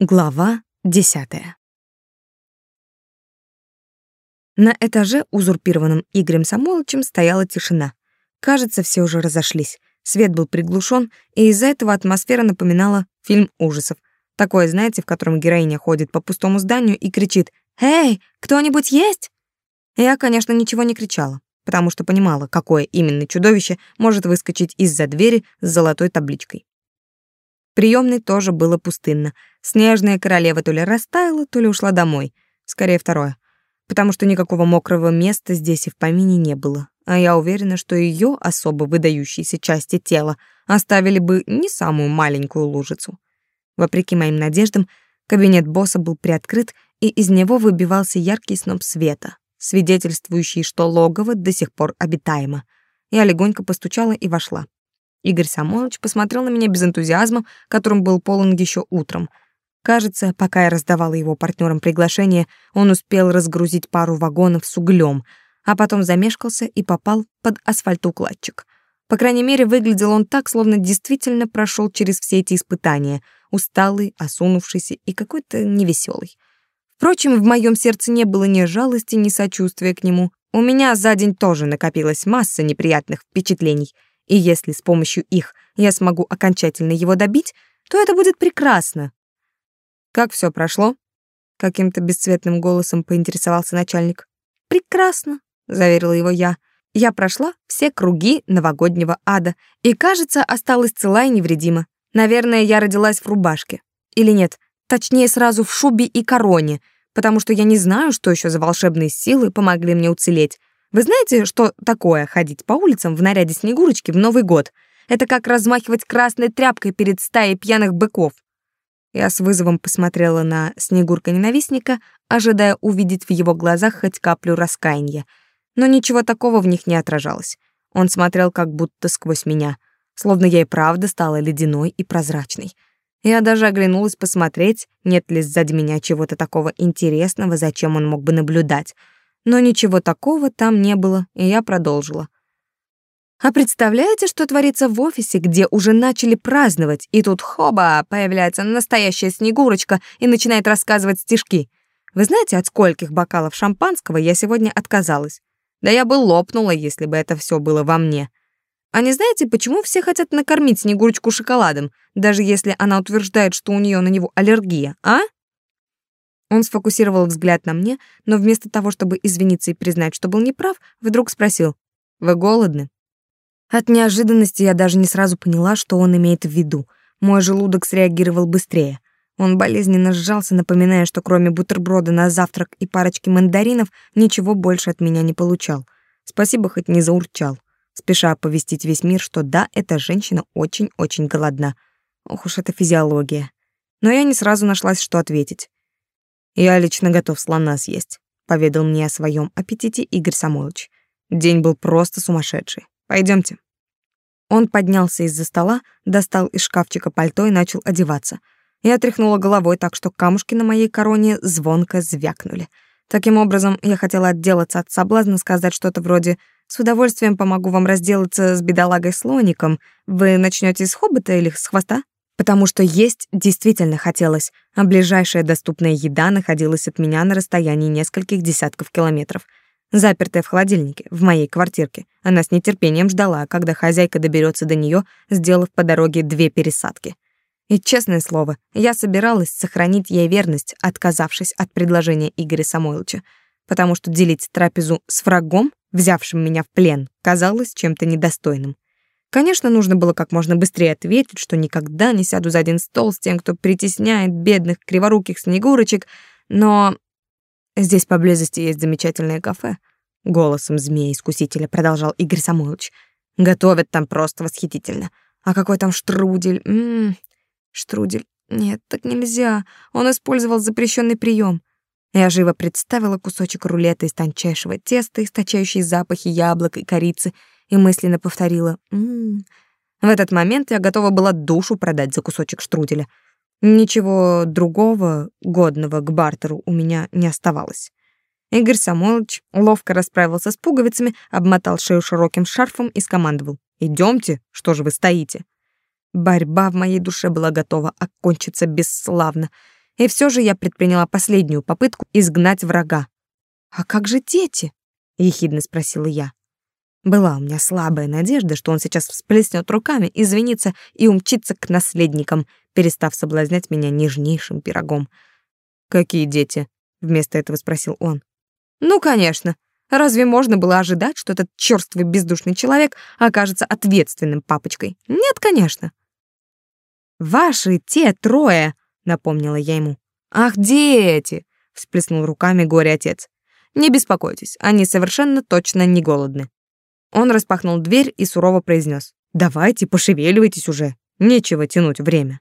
Глава десятая. На этаже, узурпированном Игорем Самойловичем, стояла тишина. Кажется, все уже разошлись. Свет был приглушен, и из-за этого атмосфера напоминала фильм ужасов. Такое, знаете, в котором героиня ходит по пустому зданию и кричит «Эй, кто-нибудь есть?» Я, конечно, ничего не кричала, потому что понимала, какое именно чудовище может выскочить из-за двери с золотой табличкой приемной тоже было пустынно. Снежная королева то ли растаяла, то ли ушла домой. Скорее второе. Потому что никакого мокрого места здесь и в помине не было. А я уверена, что ее особо выдающиеся части тела оставили бы не самую маленькую лужицу. Вопреки моим надеждам, кабинет босса был приоткрыт, и из него выбивался яркий сноп света, свидетельствующий, что логово до сих пор обитаемо. Я легонько постучала и вошла. Игорь Самойлович посмотрел на меня без энтузиазма, которым был полон еще утром. Кажется, пока я раздавала его партнерам приглашение, он успел разгрузить пару вагонов с углем, а потом замешкался и попал под асфальтоукладчик. По крайней мере, выглядел он так, словно действительно прошел через все эти испытания, усталый, осунувшийся и какой-то невеселый. Впрочем, в моем сердце не было ни жалости, ни сочувствия к нему. У меня за день тоже накопилась масса неприятных впечатлений — и если с помощью их я смогу окончательно его добить, то это будет прекрасно. Как все прошло? Каким-то бесцветным голосом поинтересовался начальник. Прекрасно, заверила его я. Я прошла все круги новогоднего ада и, кажется, осталась цела и невредима. Наверное, я родилась в рубашке. Или нет, точнее, сразу в шубе и короне, потому что я не знаю, что еще за волшебные силы помогли мне уцелеть. Вы знаете, что такое ходить по улицам в наряде Снегурочки в Новый год? Это как размахивать красной тряпкой перед стаей пьяных быков. Я с вызовом посмотрела на Снегурка-ненавистника, ожидая увидеть в его глазах хоть каплю раскаяния. Но ничего такого в них не отражалось. Он смотрел как будто сквозь меня, словно я и правда стала ледяной и прозрачной. Я даже оглянулась посмотреть, нет ли сзади меня чего-то такого интересного, зачем он мог бы наблюдать — но ничего такого там не было, и я продолжила. А представляете, что творится в офисе, где уже начали праздновать, и тут хоба, появляется настоящая Снегурочка и начинает рассказывать стишки. Вы знаете, от скольких бокалов шампанского я сегодня отказалась? Да я бы лопнула, если бы это все было во мне. А не знаете, почему все хотят накормить Снегурочку шоколадом, даже если она утверждает, что у нее на него аллергия, а? Он сфокусировал взгляд на мне, но вместо того, чтобы извиниться и признать, что был неправ, вдруг спросил: "Вы голодны?" От неожиданности я даже не сразу поняла, что он имеет в виду. Мой желудок среагировал быстрее. Он болезненно сжался, напоминая, что кроме бутерброда на завтрак и парочки мандаринов ничего больше от меня не получал. Спасибо, хоть не заурчал, спеша оповестить весь мир, что да, эта женщина очень-очень голодна. Ох уж эта физиология. Но я не сразу нашлась, что ответить. Я лично готов слона съесть, поведал мне о своем аппетите Игорь Самойлович. День был просто сумасшедший. Пойдемте. Он поднялся из-за стола, достал из шкафчика пальто и начал одеваться. Я тряхнула головой так, что камушки на моей короне звонко звякнули. Таким образом, я хотела отделаться от соблазна сказать что-то вроде «С удовольствием помогу вам разделаться с бедолагой-слоником. Вы начнете с хобота или с хвоста?» потому что есть действительно хотелось, а ближайшая доступная еда находилась от меня на расстоянии нескольких десятков километров. Запертая в холодильнике, в моей квартирке. Она с нетерпением ждала, когда хозяйка доберется до нее, сделав по дороге две пересадки. И, честное слово, я собиралась сохранить ей верность, отказавшись от предложения Игоря Самойловича, потому что делить трапезу с врагом, взявшим меня в плен, казалось чем-то недостойным. Конечно, нужно было как можно быстрее ответить, что никогда не сяду за один стол с тем, кто притесняет бедных криворуких снегурочек, но здесь поблизости есть замечательное кафе. Голосом змеи-искусителя продолжал Игорь Самойлович. Готовят там просто восхитительно. А какой там штрудель? Ммм, штрудель. Нет, так нельзя. Он использовал запрещенный прием. Я живо представила кусочек рулета из тончайшего теста, источающий запахи яблок и корицы, и мысленно повторила «М-м-м». В этот момент я готова была душу продать за кусочек штруделя. Ничего другого, годного к бартеру, у меня не оставалось. Игорь Самойлович ловко расправился с пуговицами, обмотал шею широким шарфом и скомандовал «Идемте, что же вы стоите?» Борьба в моей душе была готова окончиться бесславно. И все же я предприняла последнюю попытку изгнать врага. «А как же дети?» — ехидно спросила я. Была у меня слабая надежда, что он сейчас всплеснет руками, извинится и умчится к наследникам, перестав соблазнять меня нежнейшим пирогом. «Какие дети?» — вместо этого спросил он. «Ну, конечно. Разве можно было ожидать, что этот черствый бездушный человек окажется ответственным папочкой? Нет, конечно». «Ваши те трое!» напомнила я ему. Ах, дети, всплеснул руками горе-отец. Не беспокойтесь, они совершенно точно не голодны. Он распахнул дверь и сурово произнес: "Давайте, пошевеливайтесь уже. Нечего тянуть время".